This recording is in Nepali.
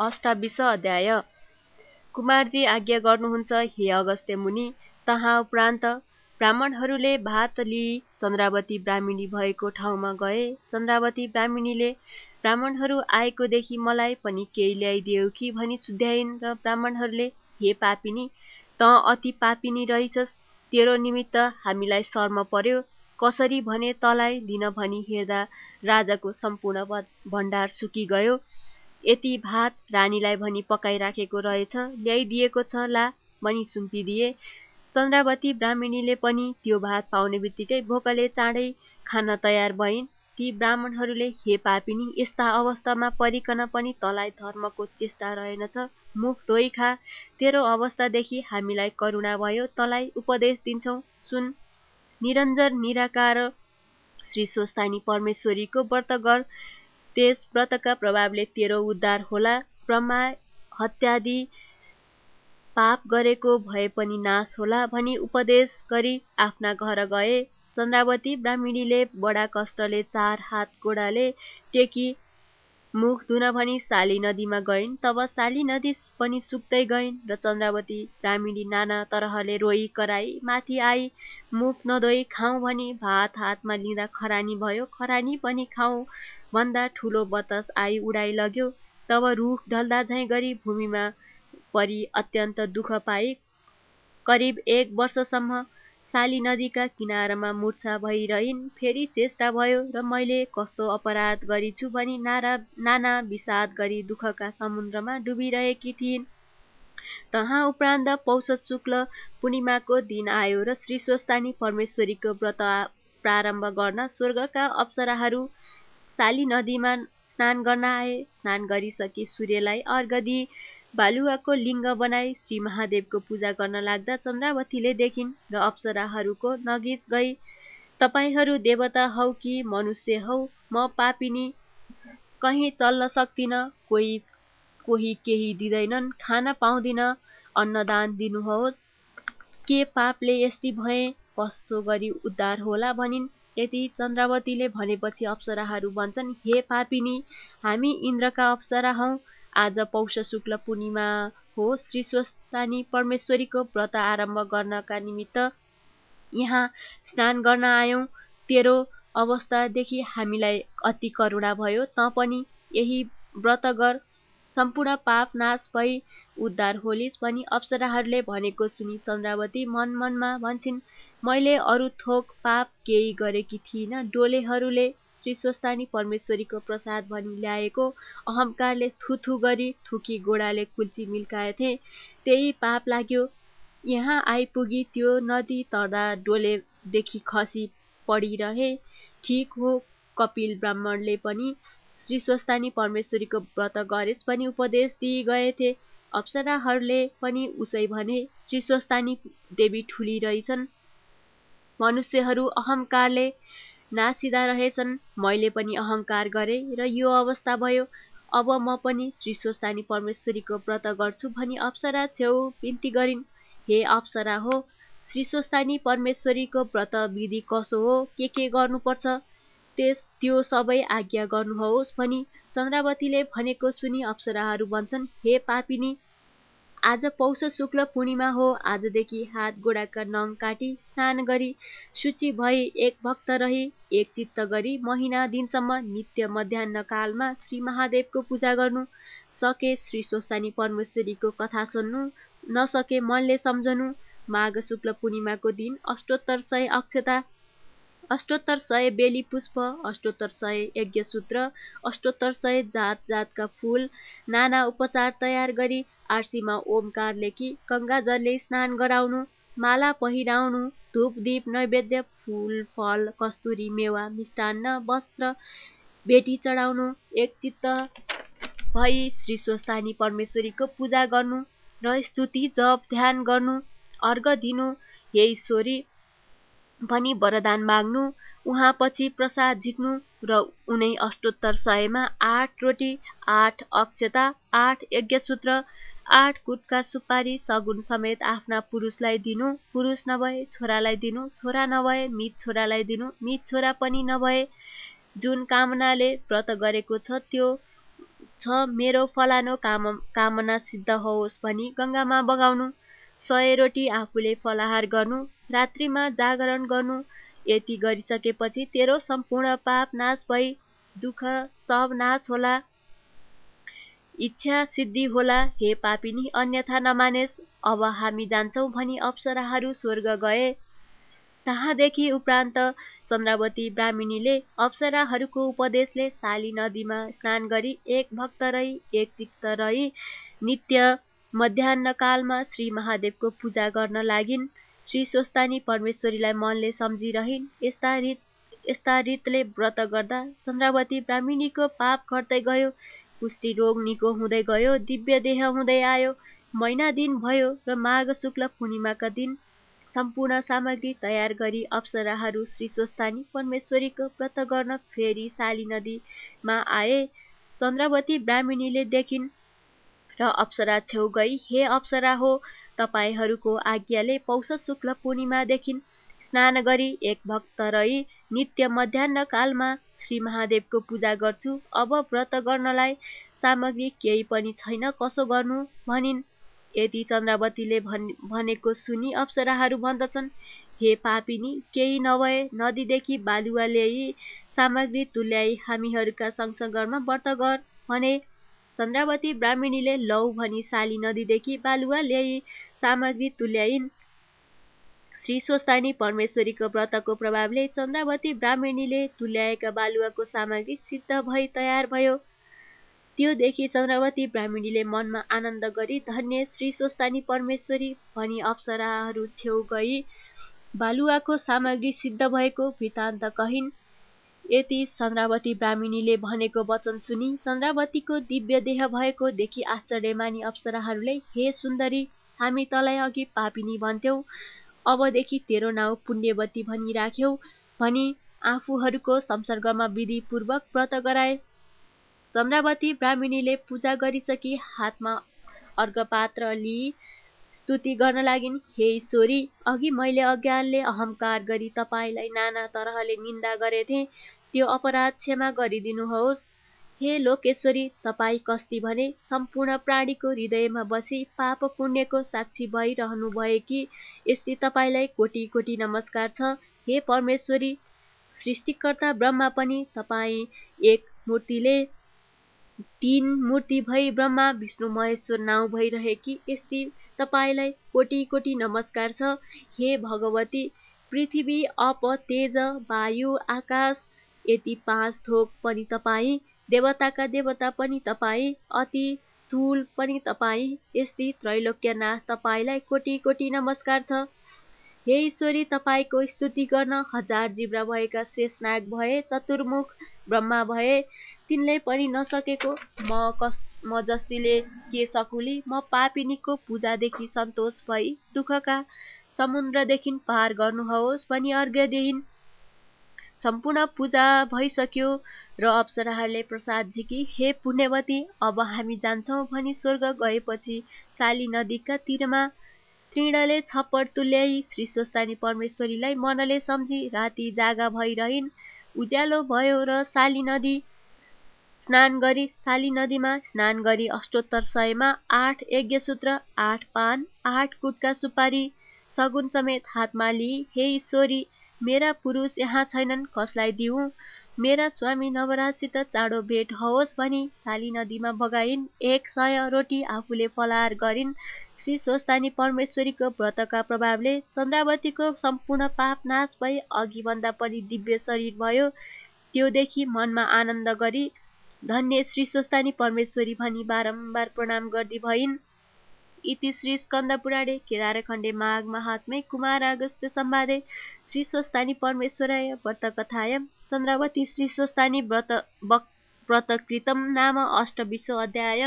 अष्टाविस अध्याय। कुमारजी आज्ञा गर्नुहुन्छ हे अगस्त्य मुनि तहाँ उपरान्त ब्राह्मणहरूले भात लिई चन्द्रावती ब्राह्मणी भएको ठाउँमा गए। चन्द्रावती ब्राह्मणीले ब्राह्मणहरू आएको देखि मलाई पनि केही ल्याइदियो कि भनी सुध्याइन् र ब्राह्मणहरूले हे पापिनी त अति पापिनी रहेछस्। तेरो निमित्त हामीलाई शर्म पर्यो। कसरी भने तलाई दिन भनी हेर्दा राजाको सम्पूर्ण भण्डार सुकिगयो। यति भात रानीलाई भनी पकाइराखेको रहेछ ल्याइदिएको छ ला भनी सुम्पिदिए। चन्द्रावती ब्राह्मणीले पनि त्यो भात पाउने बित्तिकै भोकले चाँडै खान तयार भइन्। ती ब्राह्मणहरूले हे पापिनी यस्ता अवस्थामा परिकन पनि तलाई धर्मको चेष्टा रहेनछ। मुख धोइ खा। तेरो अवस्थादेखि हामीलाई करुणा भयो। तलाई उपदेश दिन्छौ। सुन। निरञ्जन निराकार श्री स्वस्तानी परमेश्वरीको व्रत गर। त्यस व्रतका प्रभावले तेरो उद्धार होला। ब्रह्मा हत्यादि पाप गरेको भए पनि नाश होला भनी उपदेश गरी आफ्ना घर गए। चन्द्रावती ब्राह्मणीले बडा कष्टले चार हात गोडाले टेकी मुख धुन भनी साली नदीमा गइन् तब साली नदी पनि सुक्दै गइन् र चन्द्रावती ब्राह्मणी नाना तरहले रोई कराई माथि आई मुख नधोई खाउँ भनी भात हातमा लिँदा खरानी भयो। खरानी पनि खाउँ। भन्दा ठुलो बतास आई उडाइ लग्यो। तब रुख ढल्दा झैँ गरी भूमिमा परी अत्यन्त दुःख पाए करिब एक वर्षसम्म साली नदीका किनारमा मुर्छा भइरहन्। फेरि चेष्टा भयो र मैले कस्तो अपराध गरिछु भनी नारा नाना विषाद गरी दुःखका समुद्रमा डुबिरहेकी थिइन्। तहाँ उपरान्त पौष शुक्ल पूर्णिमाको दिन आयो र श्री स्वस्तानी परमेश्वरीको व्रत प्रारम्भ गर्न स्वर्गका अप्सराहरू साली नदीमा स्नान गर्न आए। स्नान गरिसके सूर्यलाई अर्घ दिई बालुवाको लिङ्ग बनाई श्री महादेवको पूजा गर्न लाग्दा चन्द्रावतीले देखिन् र अप्सराहरूको नगिज गई तपाईँहरू देवता हौ कि मनुष्य हौ? म पापिनी कहीँ चल्न सक्दिन कोही कोही केही दिँदैनन् खान पाउँदिन अन्नदान दिनुहोस्। के पापले यस्ती भए कसो गरी उद्धार होला भनिन्? यति चन्द्रावतीले भनेपछि अप्सराहरू भन्छन् हे पापिनी हामी इन्द्रका अप्सरा हौ। आज पौष शुक्ल पूर्णिमा हो। श्री स्वस्तानी परमेश्वरीको व्रत आरम्भ गर्नका निमित्त यहाँ स्नान गर्न आयौँ। तेरो अवस्थादेखि हामीलाई अति करुणा भयो। त पनि यही व्रत गर। सम्पूर्ण पाप नाश भई उद्धार होलिस् भनी अप्सराहरूले भनेको सुनि चन्द्रावती मन मनमा भन्छन् मैले अरू थोक पाप केही गरेकी थिइनँ। डोलेहरूले श्री स्वस्तानी परमेश्वरीको प्रसाद भनी ल्याएको अहङ्कारले थुथु गरी थुकी गोडाले कुल्ची मिल्काएथे त्यही पाप लाग्यो। यहाँ आइपुगी त्यो नदी तर्दा डोलेदेखि खसी पढिरहे ठिक हो कपिल ब्राह्मणले पनि श्री स्वस्तानी परमेश्वरीको व्रत गरेस् पनि उपदेश दिइ गएथे अप्सराहरूले पनि उसै भने श्री स्वस्तानी देवी ठुली रहेछन्। मनुष्यहरू अहङ्कारले नासिदा रहेछन्। मैले पनि अहङ्कार गरेँ र यो अवस्था भयो। अब म पनि श्री स्वस्तानी परमेश्वरीको व्रत गर्छु भनी अप्सरा छेउ बिन्ती गरिन्। हे अप्सरा हो श्री स्वस्तानी परमेश्वरीको व्रत विधि कसो हो? के के गर्नुपर्छ? त्यस त्यो सबै आज्ञा गर्नुहोस् भनी चन्द्रावतीले भनेको सुनि अप्सराहरू भन्छन् हे पापिनी आज पौष शुक्ल पूर्णिमा हो। आजदेखि हात गोडाका नङ काटी स्नान गरी सूची भई एक भक्त रही एक चित्त गरी महिना दिनसम्म नित्य मध्याह कालमा श्री महादेवको पूजा गर्नु। सके श्री स्वस्तानी परमेश्वरीको कथा सुन्नु नसके मनले सम्झनु। माघ शुक्ल पूर्णिमाको दिन अष्टोत्तर सय अक्षता अष्टोत्तर सय बेली पुष्प अष्टोत्तर सय यज्ञसूत्र अष्टोत्तर सय जात जातका फुल नाना उपचार तयार गरी आर्सीमा ओमकार लेखी गङ्गाजलले स्नान गराउनु माला पहिराउनु धूप दीप नैवेद्य फुल फल कस्तुरी मेवा मिष्टान्न वस्त्र भेटी चढाउनु एक चित्त भई श्री स्वस्तानी परमेश्वरीको पूजा गर्नु र स्तुति जप ध्यान गर्नु अर्घ दिनु हे ईश्वरी भनी वरदान माग्नु उहाँ पछि प्रसाद झिक्नु र उनै अष्टोत्तर सयमा आठ रोटी आठ अक्षता आठ यज्ञसूत्र आठ कुटका सुपारी सगुन समेत आफ्ना पुरुषलाई दिनु पुरुष नभए छोरालाई दिनु छोरा नभए मित छोरालाई दिनु मित छोरा पनि नभए जुन कामनाले व्रत गरेको छ त्यो छ मेरो फलानो काम कामना सिद्ध होस् भनी गङ्गामा बगाउनु। सय रोटी आफूले फलाहार गर्नु रात्रिमा जागरण गर्नु। यति गरिसकेपछि तेरो सम्पूर्ण पाप नाश भई दुःख सब नाश होला। इच्छा सिद्धि होला। हे पापिनी अन्यथा नमानेस्। अब हामी जान्छौँ भनी अप्सराहरू स्वर्ग गए। तहाँदेखि उपरान्त चन्द्रावती ब्राह्मणीले अप्सराहरूको उपदेशले साली नदीमा स्नान गरी एक भक्त रही एक चित्त रही नित्य मध्याहकालमा श्री महादेवको पूजा गर्न लागिन्। श्री स्वस्तानी परमेश्वरीलाई मनले सम्झिरहन् यस्ता रित यस्ता रितले व्रत गर्दा चन्द्रावती ब्राह्मणीको पाप घट्दै गयो कुष्ठी रोग निको हुँदै गयो दिव्य देह हुँदै आयो महिना दिन भयो र माघ शुक्ल पूर्णिमाका दिन सम्पूर्ण सामग्री तयार गरी अप्सराहरू श्री स्वस्तानी परमेश्वरीको व्रत गर्न फेरि साली नदीमा आए। चन्द्रवती ब्राह्मणीले देखिन् र अप्सरा छेउ गई हे अप्सरा हो तपाईँहरूको आज्ञाले पौष शुक्ल पूर्णिमादेखि स्नान गरी एक भक्त रही नित्य मध्याह कालमा श्री महादेवको पूजा गर्छु। अब व्रत गर्नलाई सामग्री केही पनि छैन कसो गर्नु भनिन्। यदि चन्द्रावतीले भन् भनेको सुनि अप्सराहरू भन्दछन् हे पापिनी केही नभए नदीदेखि बालुवा ल्याई सामग्री तुल्याई हामीहरूका सँगसँगमा व्रत गर भने चन्द्रावती ब्राह्मणीले लौ भनी साली नदीदेखि बालुवा ल्याई सामग्री तुल्याइन्। श्री स्वस्तानी परमेश्वरीको व्रतको प्रभावले चन्द्रावती ब्राह्मणीले तुल्याएका बालुवाको सामग्री सिद्ध भई तयार भयो। त्यो देखि चन्द्रवती ब्राह्मणीले मनमा आनन्द गरी धन्य श्री स्वस्तानी परमेश्वरी भनी अप्सराहरू छेउ गई। बालुवाको सामग्री सिद्ध भएको वृत्तान्त कहिन्। यति चन्द्रावती ब्राह्मणीले भनेको वचन सुनि चन्द्रावतीको दिव्य देह भएको देखि आश्चर्य मानी अप्सराहरूले हे सुन्दरी हामी तलाई अघि पापिनी भन्थ्यौँ। अबदेखि तेरो नाउँ पुण्यवती भनी राख्यौ भनी आफूहरूको संसर्गमा विधिपूर्वक व्रत गराए। चन्द्रावती ब्राह्मणीले पूजा गरिसकी हातमा अर्घपात्र लिई स्तुति गर्न लागिन् हे ईश्वरी अघि मैले अज्ञानले अहङ्कार गरी तपाईँलाई नाना तरहले निन्दा गरेथे त्यो अपराध क्षमा गरिदिनुहोस्। हे लोकेश्वरी तपाईँ कस्ती भने सम्पूर्ण प्राणीको हृदयमा बसी पाप पुण्यको साक्षी भइरहनु भएकी यस्ती तपाईँलाई कोटी कोटी नमस्कार छ। हे परमेश्वरी सृष्टिकर्ता ब्रह्मा पनि तपाईँ एक मूर्तिले तीन मूर्ति भई ब्रह्मा विष्णु महेश्वर नाउँ भइरहेकी यस्ती तपाईँलाई कोटी कोटी नमस्कार छ। हे भगवती पृथ्वी अप तेज वायु आकाश यति पाँच थोक पनि तपाईँ देवताका देवता पनि तपाईँ अति स्थूल पनि तपाईँ यस्ती त्रैलोक्यनाथ तपाईँलाई कोटी कोटी नमस्कार छ। हे ईश्वरी तपाईँको स्तुति गर्न हजार जिब्रा भएका शेषनाग भए चतुर्मुख ब्रह्मा भए तिनले पनि नसकेको म कस म जस्तीले के सकुली म पापिनीको पूजादेखि सन्तोष भई दुःखका समुद्रदेखि पार गर्नुहोस् भनी अर्घ्यदेखि सम्पूर्ण पूजा भइसक्यो र अप्सराहरूले प्रसाद झिकी हे पुण्यवती अब हामी जान्छौँ भनी स्वर्ग गएपछि साली नदीका तिरमा तृणले छप्पर तुल्याई श्री स्वस्तानी परमेश्वरीलाई मनले सम्झी राति जागा भइरहन् उज्यालो भयो र साली नदी स्नान गरी साली नदीमा स्नान गरी अष्टोत्तर सयमा आठ यज्ञसूत्र आठ पान आठ कुटका सुपारी सगुन समेत हातमा लिई हे ईश्वरी मेरा पुरुष यहाँ छैनन् कसलाई दिउँ मेरा स्वामी नवराजसित चाँडो भेट होस् भनी साली नदीमा बगाइन् एक सय रोटी आफूले फलाहार गरिन्। श्री स्वस्तानी परमेश्वरीको व्रतका प्रभावले चन्द्रावतीको सम्पूर्ण पाप नाश भई अघिभन्दा पनि दिव्य शरीर भयो। त्योदेखि मनमा आनन्द गरी धन्य श्री स्वस्तानी परमेश्वरी भनी बारम्बार प्रणाम गर्दी भइन्। इति श्री स्कन्द पुराणे केदारखण्डे माघ महात्मे कुमार अगस्त्य सम्वादे श्री स्वस्तानी परमेश्वराय व्रतकथायां चन्द्रावती श्री स्वस्तानी व्रत व्रतकृतं नाम अष्टविंशो अध्याय।